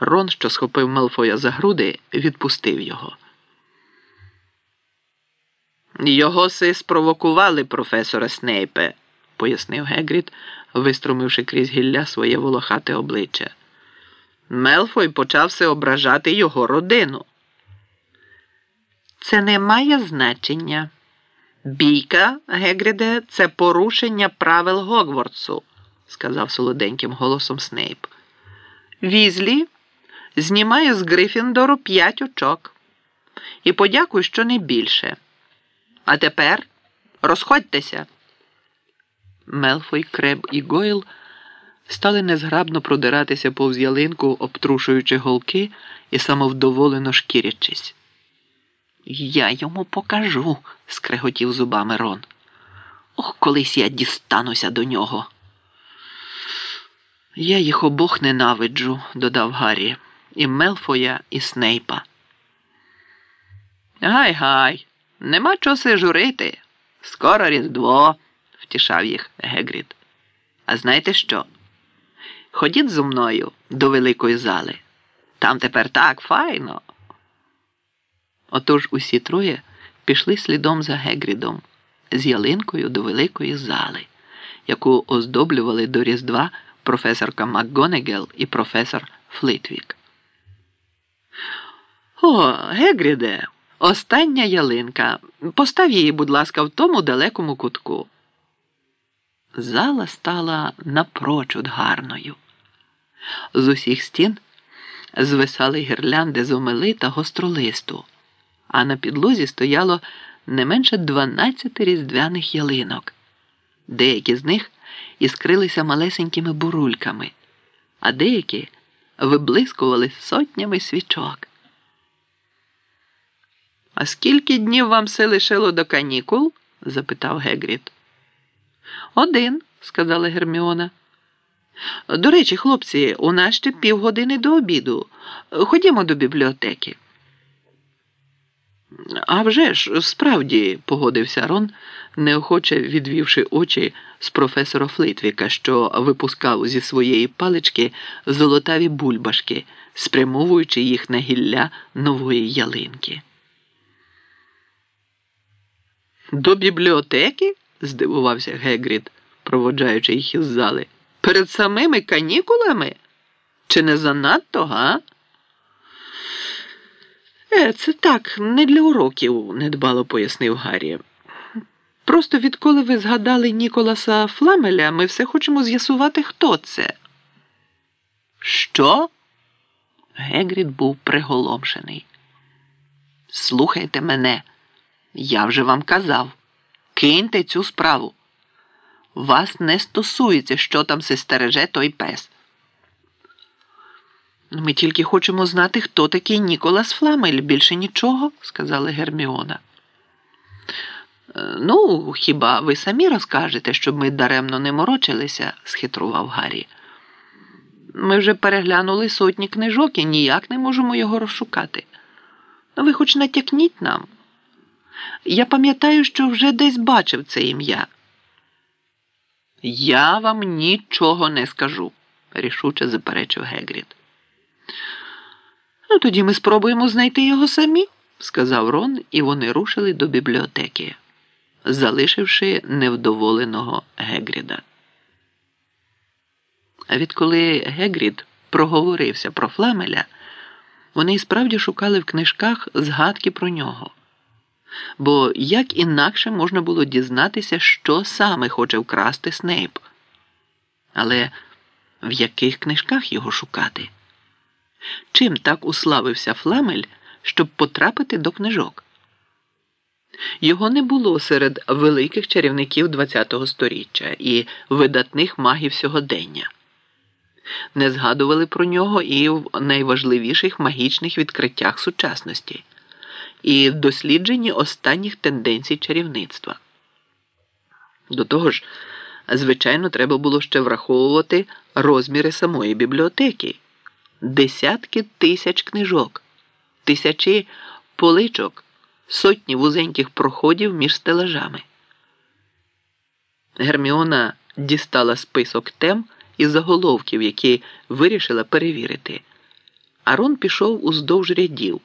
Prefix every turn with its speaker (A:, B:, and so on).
A: Рон, що схопив Мелфоя за груди, відпустив його. Його си спровокували, професоре Снейпе, пояснив Гегрід, виструмивши крізь гілля своє волохате обличчя. Мелфой почався ображати його родину. Це не має значення. Бійка, Гегріде, це порушення правил Гогвартсу, сказав солоденьким голосом Снейп. Візлі знімає з Грифіндору п'ять очок. І подякуй, що не більше. А тепер розходьтеся. Мелфой, Креб і Гойл стали незграбно продиратися повз ялинку, обтрушуючи голки і самовдоволено шкірячись. Я йому покажу, скреготів зубами Рон. Ох, колись я дістануся до нього. Я їх обох ненавиджу, додав Гаррі, і Мелфоя, і Снейпа. Гай гай, нема чоси журити. Скоро Різдво, втішав їх Гегрід. А знаєте що? Ходіть зо мною до великої зали. Там тепер так файно. Отож усі троє пішли слідом за Гегрідом з ялинкою до великої зали, яку оздоблювали до Різдва професорка МакГонегел і професор Флитвік. О, Гегріде, остання ялинка. Постав її, будь ласка, в тому далекому кутку. Зала стала напрочуд гарною. З усіх стін звисали гірлянди з омели та гостролисту, а на підлозі стояло не менше 12 різдвяних ялинок. Деякі з них іскрилися малесенькими бурульками, а деякі виблискували сотнями свічок. А скільки днів вам все лишило до канікул? запитав Гегріт. Один, сказала Герміона. До речі, хлопці, у нас ще півгодини до обіду. Ходімо до бібліотеки. «А вже ж, справді, погодився Рон, неохоче відвівши очі з професора Флитвіка, що випускав зі своєї палички золотаві бульбашки, спрямовуючи їх на гілля нової ялинки. До бібліотеки? здивувався Гегрід, проводжаючи їх із зали. Перед самими канікулами? Чи не занадто, га? Е, це так, не для уроків, недбало пояснив Гаррі. Просто відколи ви згадали Ніколаса Фламеля, ми все хочемо з'ясувати, хто це. Що? Гегрід був приголомшений. Слухайте мене, я вже вам казав. Киньте цю справу. Вас не стосується, що там се стереже той пес. Ми тільки хочемо знати, хто такий Ніколас Фламель. Більше нічого, сказала Герміона. «Е, ну, хіба ви самі розкажете, щоб ми даремно не морочилися, схитрував Гаррі. Ми вже переглянули сотні книжок і ніяк не можемо його розшукати. Ви хоч натякніть нам. Я пам'ятаю, що вже десь бачив це ім'я. Я вам нічого не скажу, рішуче заперечив Гегрід. Ну, тоді ми спробуємо знайти його самі, сказав Рон, і вони рушили до бібліотеки, залишивши невдоволеного Гегріда. А відколи Гегрід проговорився про Фламеля, вони справді шукали в книжках згадки про нього. Бо як інакше можна було дізнатися, що саме хоче вкрасти Снейп? Але в яких книжках його шукати? Чим так уславився Фламель, щоб потрапити до книжок? Його не було серед великих чарівників ХХ століття і видатних магів сьогодення. Не згадували про нього і в найважливіших магічних відкриттях сучасності і в дослідженні останніх тенденцій чарівництва. До того ж, звичайно, треба було ще враховувати розміри самої бібліотеки, десятки тисяч книжок, тисячі поличок, сотні вузеньких проходів між стелажами. Герміона дістала список тем і заголовків, які вирішила перевірити. Арон пішов уздовж рядів,